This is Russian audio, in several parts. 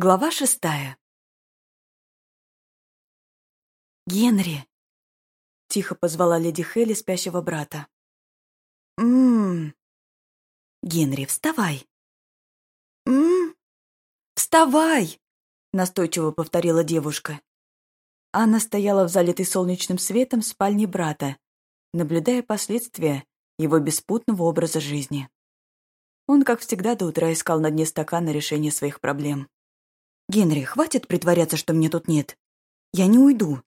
Глава шестая. «Генри!» — тихо позвала леди Хелли спящего брата. «Ммм...» «Генри, вставай!» «Ммм... Вставай!» — настойчиво повторила девушка. Анна стояла в залитой солнечным светом спальне брата, наблюдая последствия его беспутного образа жизни. Он, как всегда, до утра искал на дне стакана решение своих проблем. «Генри, хватит притворяться, что меня тут нет. Я не уйду».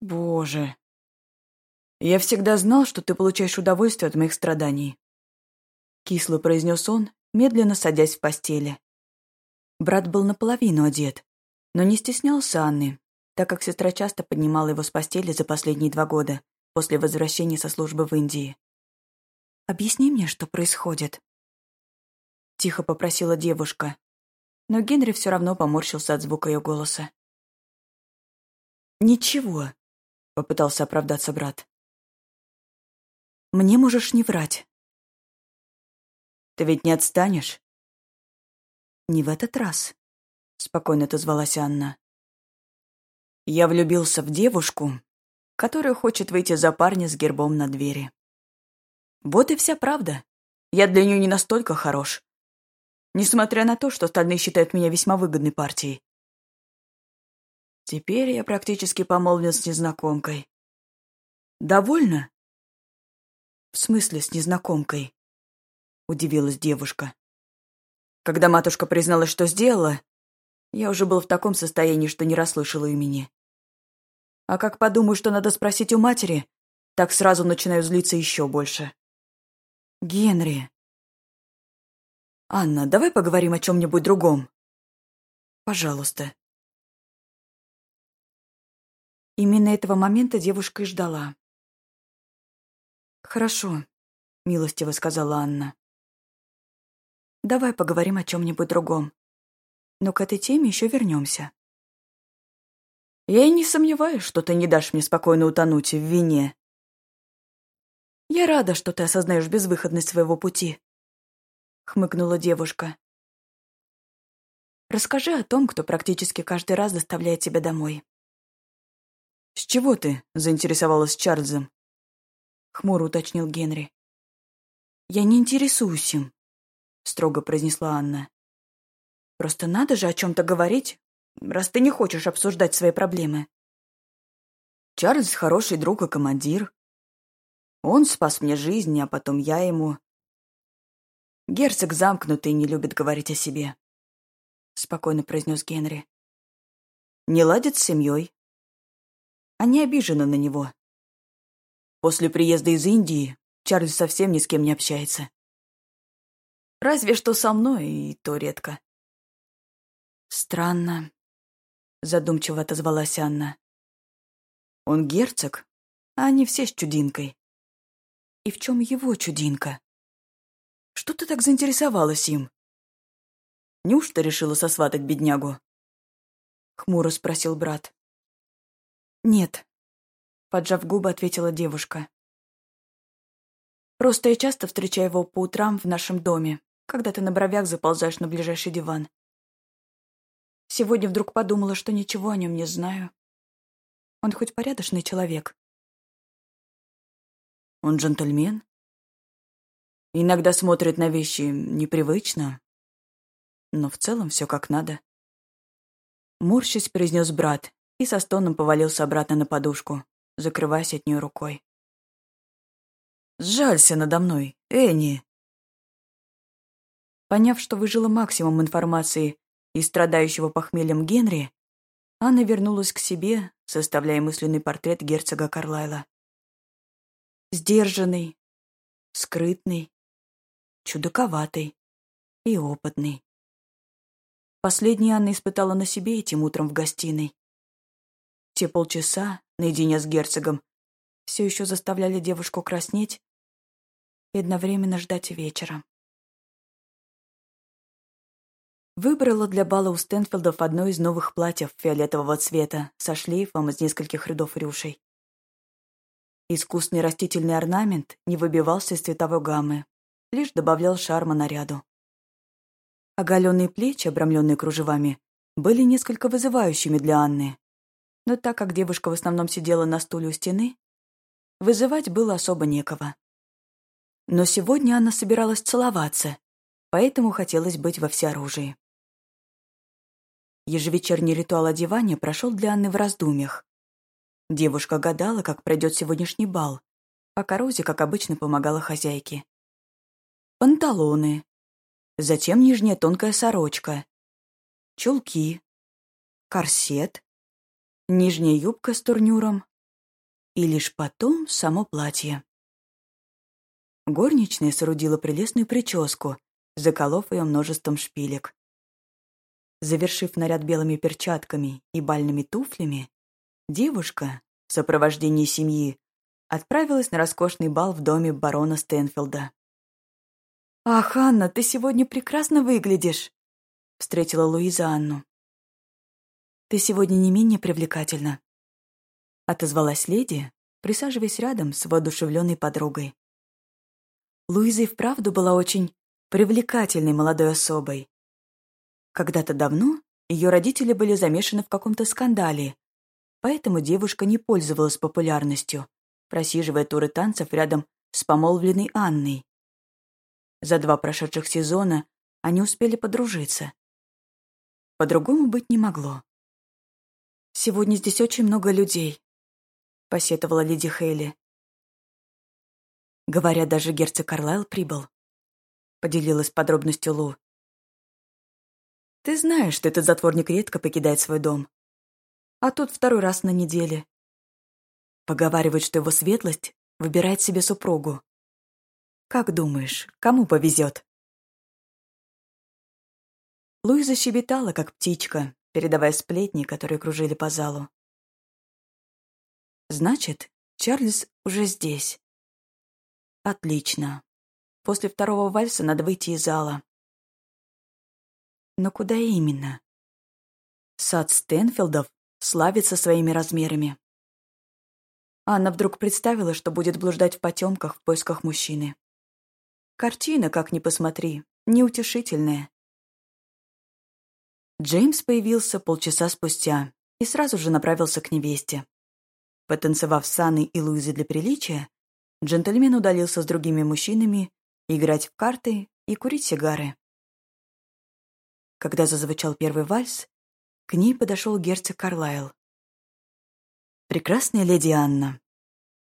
«Боже. Я всегда знал, что ты получаешь удовольствие от моих страданий», — кисло произнес он, медленно садясь в постели. Брат был наполовину одет, но не стеснялся Анны, так как сестра часто поднимала его с постели за последние два года, после возвращения со службы в Индии. «Объясни мне, что происходит», — тихо попросила девушка, но Генри все равно поморщился от звука ее голоса. «Ничего», — попытался оправдаться брат. «Мне можешь не врать». «Ты ведь не отстанешь?» «Не в этот раз», — спокойно отозвалась Анна. «Я влюбился в девушку, которая хочет выйти за парня с гербом на двери. Вот и вся правда. Я для нее не настолько хорош, несмотря на то, что остальные считают меня весьма выгодной партией. Теперь я практически помолвлен с незнакомкой. Довольно? В смысле с незнакомкой? Удивилась девушка. Когда матушка призналась, что сделала, я уже был в таком состоянии, что не расслышала имени. А как подумаю, что надо спросить у матери, так сразу начинаю злиться еще больше. Генри, «Анна, давай поговорим о чем-нибудь другом?» «Пожалуйста». Именно этого момента девушка и ждала. «Хорошо», — милостиво сказала Анна. «Давай поговорим о чем-нибудь другом. Но к этой теме еще вернемся». «Я и не сомневаюсь, что ты не дашь мне спокойно утонуть в вине», я рада, что ты осознаешь безвыходность своего пути. — хмыкнула девушка. «Расскажи о том, кто практически каждый раз доставляет тебя домой». «С чего ты?» — заинтересовалась Чарльзом. Хмуро уточнил Генри. «Я не интересуюсь им», — строго произнесла Анна. «Просто надо же о чем-то говорить, раз ты не хочешь обсуждать свои проблемы». Чарльз хороший друг и командир. Он спас мне жизнь, а потом я ему. Герцог замкнутый не любит говорить о себе», — спокойно произнес Генри. «Не ладит с семьей. Они обижены на него. После приезда из Индии Чарльз совсем ни с кем не общается. Разве что со мной, и то редко». «Странно», — задумчиво отозвалась Анна. «Он герцог, а они все с чудинкой». «И в чем его чудинка?» Что ты так заинтересовалась им? Неужто решила сосватать беднягу? Хмуро спросил брат. Нет, поджав губы, ответила девушка. Просто я часто встречаю его по утрам в нашем доме, когда ты на бровях заползаешь на ближайший диван. Сегодня вдруг подумала, что ничего о нем не знаю. Он хоть порядочный человек. Он джентльмен? Иногда смотрит на вещи непривычно, но в целом все как надо. Морщись произнес брат и со стоном повалился обратно на подушку, закрываясь от нее рукой. «Сжалься надо мной, Энни!» Поняв, что выжила максимум информации из страдающего похмельем Генри, Анна вернулась к себе, составляя мысленный портрет герцога Карлайла. Сдержанный, скрытный, чудаковатый и опытный. Последний Анна испытала на себе этим утром в гостиной. Те полчаса, наедине с герцогом, все еще заставляли девушку краснеть и одновременно ждать вечера. Выбрала для бала у Стэнфилдов одно из новых платьев фиолетового цвета со шлейфом из нескольких рядов рюшей. Искусный растительный орнамент не выбивался из цветовой гаммы, лишь добавлял шарма наряду. Оголенные плечи, обрамленные кружевами, были несколько вызывающими для Анны. Но так как девушка в основном сидела на стуле у стены, вызывать было особо некого. Но сегодня она собиралась целоваться, поэтому хотелось быть во всеоружии. Ежевечерний ритуал одевания прошел для Анны в раздумьях. Девушка гадала, как пройдет сегодняшний бал, пока Рози, как обычно, помогала хозяйке. Панталоны. Затем нижняя тонкая сорочка. Чулки. Корсет. Нижняя юбка с турнюром. И лишь потом само платье. Горничная соорудила прелестную прическу, заколов ее множеством шпилек. Завершив наряд белыми перчатками и бальными туфлями, девушка в сопровождении семьи отправилась на роскошный бал в доме барона Стэнфилда. «Ах, Анна, ты сегодня прекрасно выглядишь!» — встретила Луиза Анну. «Ты сегодня не менее привлекательна», — отозвалась леди, присаживаясь рядом с воодушевленной подругой. Луиза и вправду была очень привлекательной молодой особой. Когда-то давно ее родители были замешаны в каком-то скандале, поэтому девушка не пользовалась популярностью, просиживая туры танцев рядом с помолвленной Анной. За два прошедших сезона они успели подружиться. По-другому быть не могло. «Сегодня здесь очень много людей», — посетовала леди Хейли. Говорят, даже герцог Карлайл прибыл. Поделилась подробностью Лу. Ты знаешь, что этот затворник редко покидает свой дом. А тут второй раз на неделе. Поговаривают, что его светлость выбирает себе супругу. Как думаешь, кому повезет? Луиза щебетала, как птичка, передавая сплетни, которые кружили по залу. Значит, Чарльз уже здесь. Отлично. После второго вальса надо выйти из зала. Но куда именно? Сад Стэнфилдов славится своими размерами. Анна вдруг представила, что будет блуждать в потемках в поисках мужчины. Картина, как ни посмотри, неутешительная. Джеймс появился полчаса спустя и сразу же направился к невесте. Потанцевав с Анной и Луизой для приличия, Джентльмен удалился с другими мужчинами играть в карты и курить сигары. Когда зазвучал первый вальс, к ней подошел герцог Карлайл. «Прекрасная леди Анна,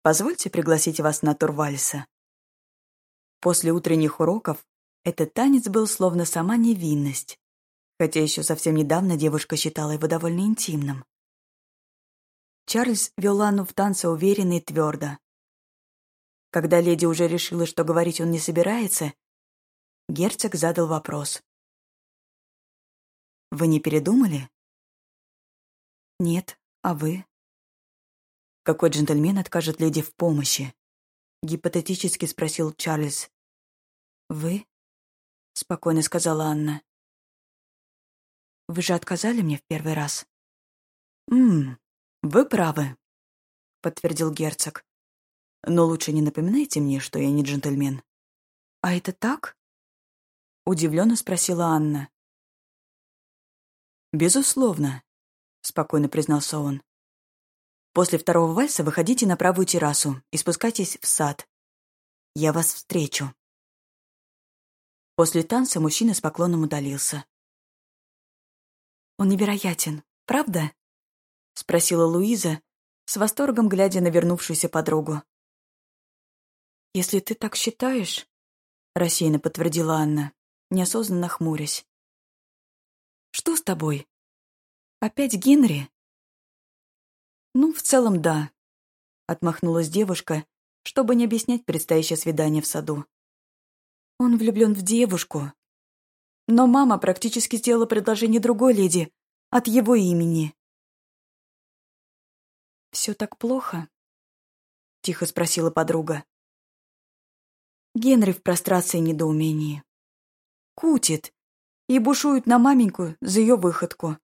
позвольте пригласить вас на тур вальса». После утренних уроков этот танец был словно сама невинность, хотя еще совсем недавно девушка считала его довольно интимным. Чарльз вел Анну в танце уверенно и твердо, когда леди уже решила, что говорить он не собирается, герцог задал вопрос. «Вы не передумали?» «Нет, а вы?» «Какой джентльмен откажет леди в помощи?» Гипотетически спросил Чарльз. «Вы?» — спокойно сказала Анна. «Вы же отказали мне в первый раз?» «Ммм, вы правы», — подтвердил герцог. Но лучше не напоминайте мне, что я не джентльмен». «А это так?» — удивленно спросила Анна. «Безусловно», — спокойно признался он. «После второго вальса выходите на правую террасу и спускайтесь в сад. Я вас встречу». После танца мужчина с поклоном удалился. «Он невероятен, правда?» — спросила Луиза, с восторгом глядя на вернувшуюся подругу. «Если ты так считаешь...» — рассеянно подтвердила Анна, неосознанно хмурясь. «Что с тобой? Опять Генри?» «Ну, в целом, да», — отмахнулась девушка, чтобы не объяснять предстоящее свидание в саду. «Он влюблен в девушку. Но мама практически сделала предложение другой леди от его имени». «Все так плохо?» — тихо спросила подруга. Генри в прострации и недоумении. Кутит и бушует на маменьку за ее выходку.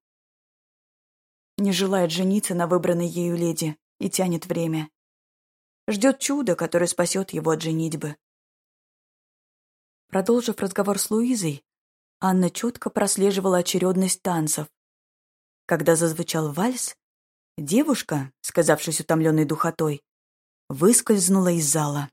Не желает жениться на выбранной ею леди и тянет время. Ждет чуда, которое спасет его от женитьбы. Продолжив разговор с Луизой, Анна четко прослеживала очередность танцев. Когда зазвучал вальс, девушка, сказавшись утомленной духотой, выскользнула из зала.